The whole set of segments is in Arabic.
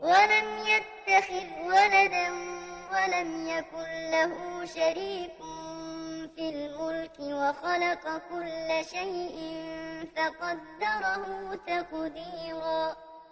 ولم يتخذ ولدا ولم يكن له شريك في الملك وخلق كل شيء فقدره تقديرا.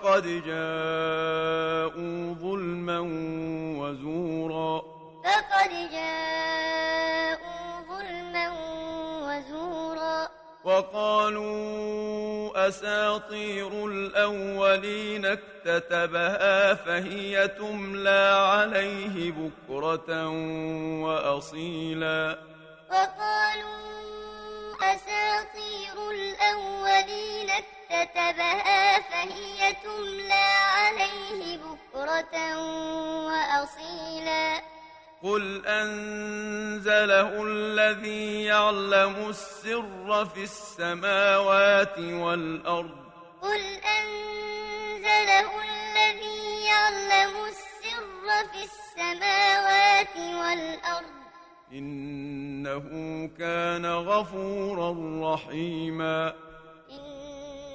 فقد جاءوا ظلما وزورا. فقد جاءوا ظلما وزورا. وقالوا أساطير الأولين اكتتبها فهي تملى عليه بكرة وأصيلا. وقالوا أساطير الأولين اكتتبها فهي تملى عليه بكرة وأصيلا قل أنزله الذي يعلم السر في السماوات والأرض قل أنزله الذي يعلم السر في السماوات والأرض إنه كان غفورا رحيما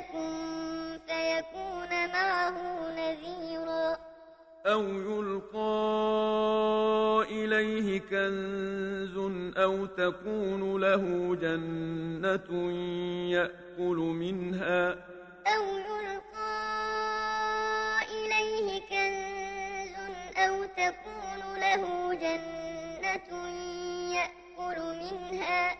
ملك فيكون معه نذيرا. أو يلقى إليه كنز أو تكون له جنة يأكل منها. أو يلقى إليه كنز أو تكون له جنة يأكل منها.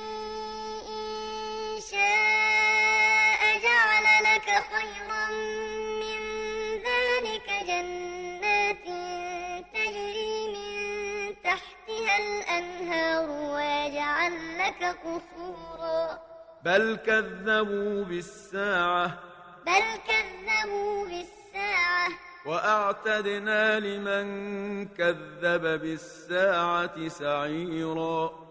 شاء جعل لك خيرا من ذلك جنات تجري من تحتها الأنهار ويجعل لك قصورا. بل كذبوا بالساعة. بل كذبوا بالساعة. وأعتدنا لمن كذب بالساعة سعيرا.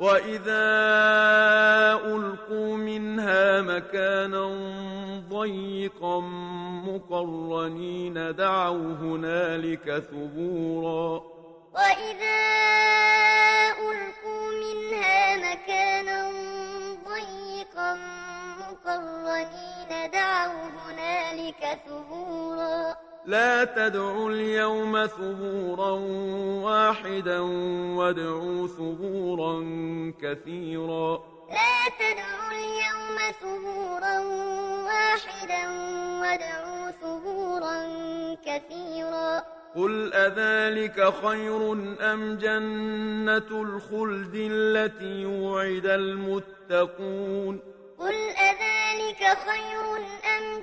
وإذا ألقوا منها مكانا ضيقا مقرنين دعوا هنالك ثبورا. وإذا ألقوا منها مكانا ضيقا مقرنين دعوا هنالك ثبورا. لا تدعوا اليوم ثبورا واحدا وادعوا ثبورا كثيرا. لا تدعوا اليوم ثبورا واحدا وادعوا ثبورا كثيرا. قل أذلك خير أم جنة الخلد التي وعد المتقون؟ قل أذلك خير أم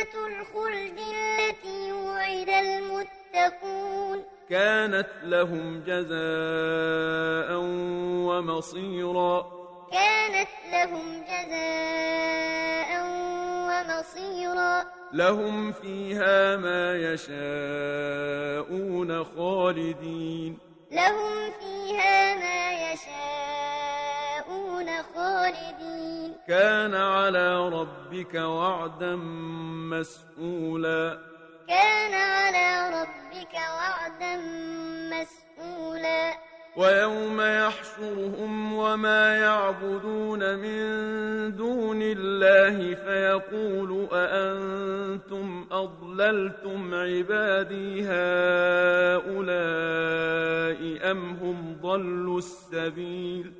جنة الخلد التي وعد المتقون. كانت لهم جزاء ومصيرا. كانت لهم جزاء ومصيرا. لهم فيها ما يشاءون خالدين. لهم فيها ما يشاءون خالدين. كان على ربك وعدا مسئولا كان على ربك وعدا مسئولا ويوم يحشرهم وما يعبدون من دون الله فيقول أأنتم أضللتم عبادي هؤلاء أم هم ضلوا السبيل؟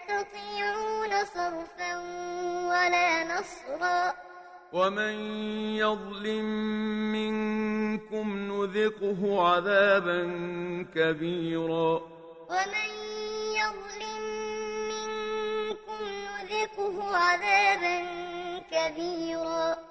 صرفا ولا نصرا. ومن يظلم منكم منكم نذقه عذابا كبيرا. ومن يظلم منكم نذقه عذابا كبيرا.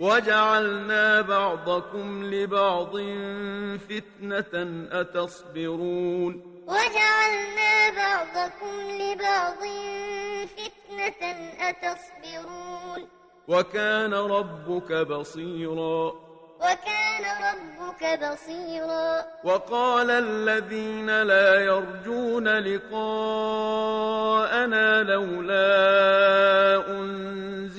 وجعلنا بعضكم لبعض فتنة أتصبرون. وجعلنا بعضكم لبعض فتنة أتصبرون. وكان ربك بصيرا. وكان ربك بصيرا. وقال الذين لا يرجون لقاءنا لولا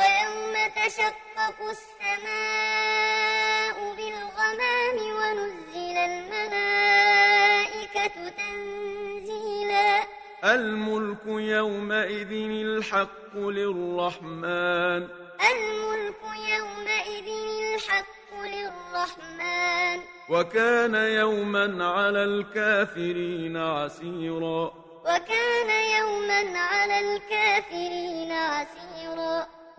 ويوم تشقق السماء بالغمام ونزل الملائكة تنزيلا. الملك يومئذ الحق للرحمن. الملك يومئذ الحق للرحمن. وكان يوما على الكافرين عسيرا. وكان يوما على الكافرين عسيرا.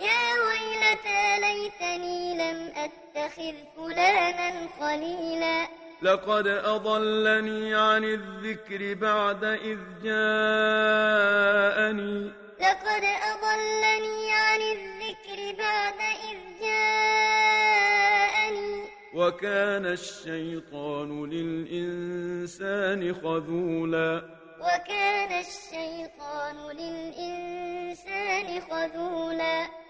يا ويلتى ليتني لم أتخذ فلانا خليلا. لقد أضلني عن الذكر بعد إذ جاءني. لقد أضلني عن الذكر بعد إذ جاءني. وكان الشيطان للإنسان خذولا. وكان الشيطان للإنسان خذولا.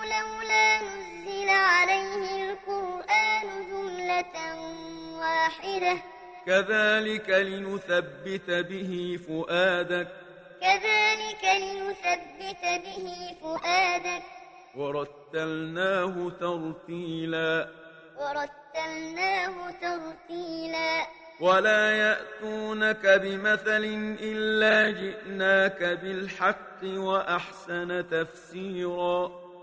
لولا نزل عليه القرآن جملة واحدة. كذلك لنثبت به فؤادك. كذلك لنثبت به فؤادك. ورتلناه ترتيلا. ورتلناه ترتيلا. ولا يأتونك بمثل إلا جئناك بالحق وأحسن تفسيرا.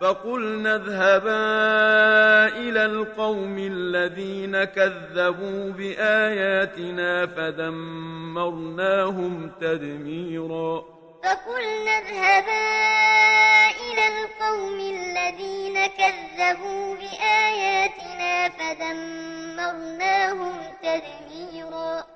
فقلنا اذهبا إلى القوم الذين كذبوا بآياتنا فدمرناهم تدميرا. فقلنا اذهبا إلى القوم الذين كذبوا بآياتنا فدمرناهم تدميرا.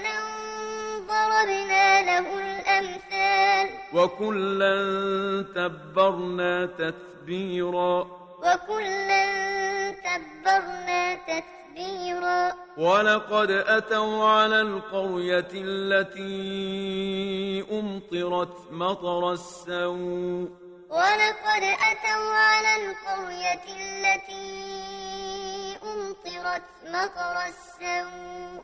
ضربنا له الأمثال. وكلا تبرنا تتبيرا. وكلا تبرنا تتبيرا. ولقد أتوا على القرية التي أمطرت مطر السوء. ولقد أتوا على القرية التي أمطرت مطر السوء.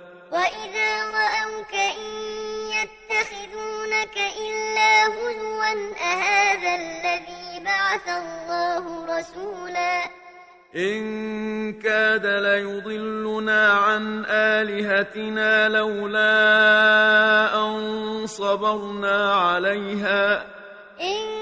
وإذا رأوك إن يتخذونك إلا هزوا أهذا الذي بعث الله رسولا إن كاد ليضلنا عن آلهتنا لولا أن صبرنا عليها إن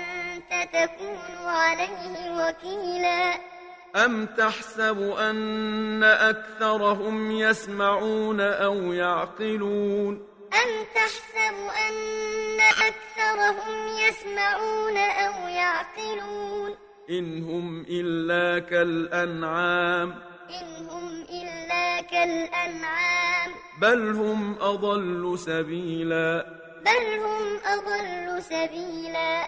تكون عليه وكيلا. أم تحسب أن أكثرهم يسمعون أو يعقلون؟ أم تحسب أن أكثرهم يسمعون أو يعقلون؟ إن هم إلا كالأنعام. إن هم إلا كالأنعام. بل هم أضل سبيلا. بل هم أضل سبيلا.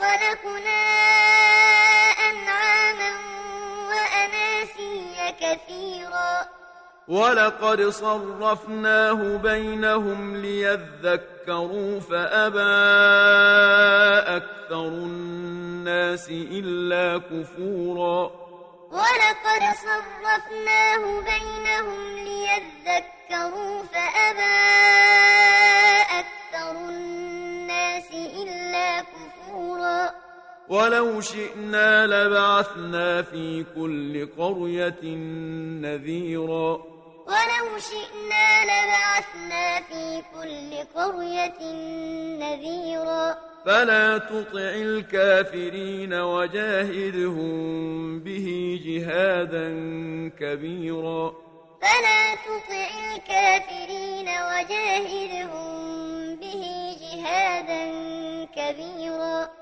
خلقنا أنعاما وأناسيا كثيرا ولقد صرفناه بينهم ليذكروا فأبى أكثر الناس إلا كفورا ولقد صرفناه بينهم ليذكروا فأبى أكثر الناس إلا كفورا ولو شئنا لبعثنا في كل قرية نذيرا. ولو شئنا لبعثنا في كل قرية نذيرا. فلا تطع الكافرين وجاهدهم به جهادا كبيرا. فلا تطع الكافرين وجاهدهم به جهادا كبيرا.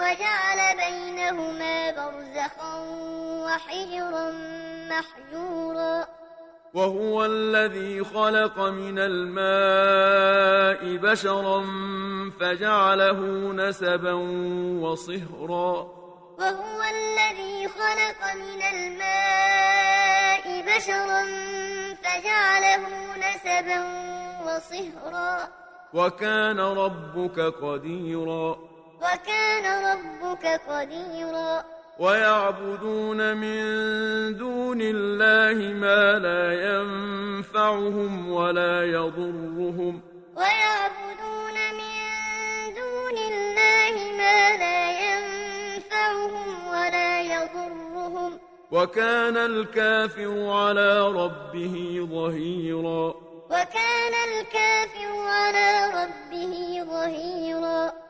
وجعل بينهما برزخا وحجرا محجورا. وهو الذي خلق من الماء بشرا فجعله نسبا وصهرا. وهو الذي خلق من الماء بشرا فجعله نسبا وصهرا. وكان ربك قديرا. وكان ربك قديرا. ويعبدون من دون الله ما لا ينفعهم ولا يضرهم. ويعبدون من دون الله ما لا ينفعهم ولا يضرهم. وكان الكافر على ربه ظهيرا. وكان الكافر على ربه ظهيرا.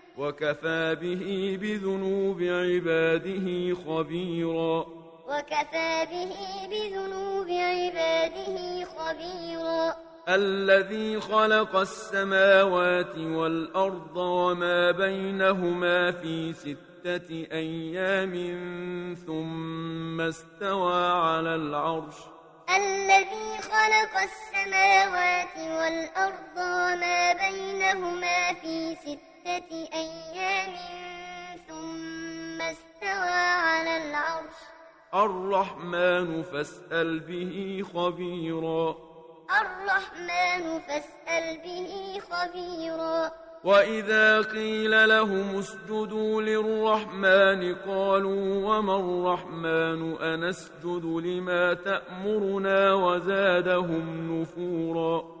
وكفى به بذنوب عباده خبيرا. وكفى به بذنوب عباده خبيرا. الذي خلق السماوات والأرض وما بينهما في ستة أيام ثم استوى على العرش. الذي خلق السماوات والأرض وما بينهما في ستة أيام ثم استوى على العرش. الرحمن فاسأل به خبيرا. الرحمن فاسأل به خبيرا. وإذا قيل لهم اسجدوا للرحمن قالوا وما الرحمن؟ أنسجد لما تأمرنا وزادهم نفورا.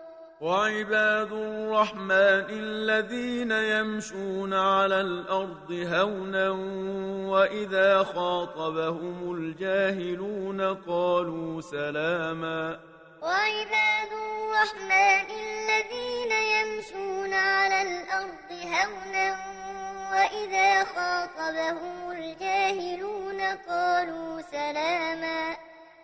وعباد الرحمن الذين يمشون على الأرض هونا وإذا خاطبهم الجاهلون قالوا سلاما وعباد الرحمن الذين يمشون على الأرض هونا وإذا خاطبهم الجاهلون قالوا سلاما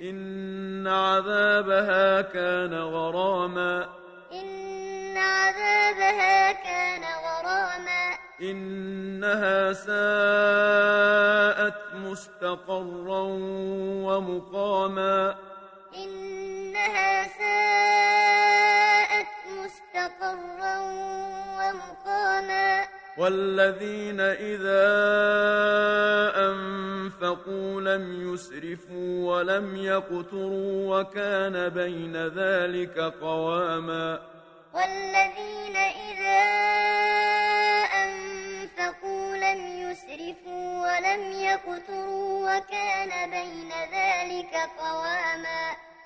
إن عذابها كان غراما. إن عذابها كان غراما. إنها ساءت مستقرا ومقاما. إنها ساءت مستقرا ومقاما. والذين إذا أنفقوا لم يسرفوا ولم يقتروا وكان بين ذلك قواما والذين إذا أنفقوا لم يسرفوا ولم يقتروا وكان بين ذلك قواما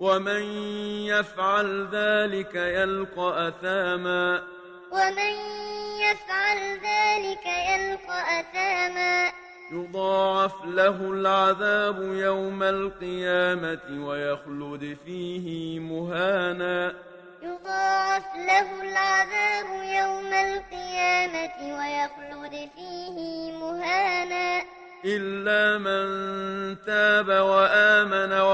ومن يفعل ذلك يلقى أثاما. ومن يفعل ذلك يلقى أثاما. يضاعف له العذاب يوم القيامة ويخلد فيه مهانا. يضاعف له العذاب يوم القيامة ويخلد فيه مهانا. إلا من تاب وآمن عملا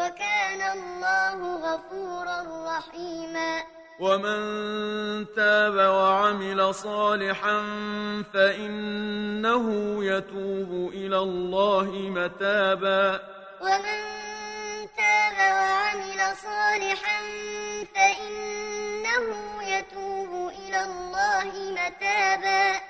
وكان الله غفورا رحيما. ومن تاب وعمل صالحا فإنه يتوب إلى الله متابا. ومن تاب وعمل صالحا فإنه يتوب إلى الله متابا.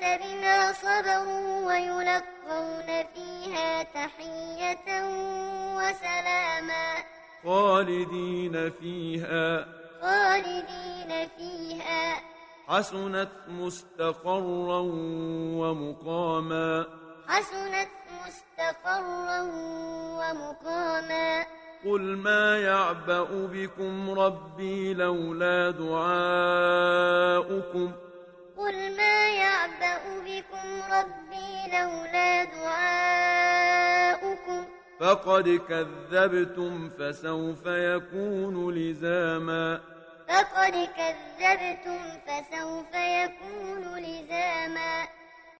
بما صبروا ويلقون فيها تحية وسلاما. خالدين فيها. خالدين فيها. حسنت مستقرا ومقاما. حسنت مستقرا ومقاما. قل ما يعبأ بكم ربي لولا دعاؤكم. قل ما يعبأ بكم ربي لولا دعاؤكم. فقد كذبتم فسوف يكون لزاما. فقد كذبتم فسوف يكون لزاما.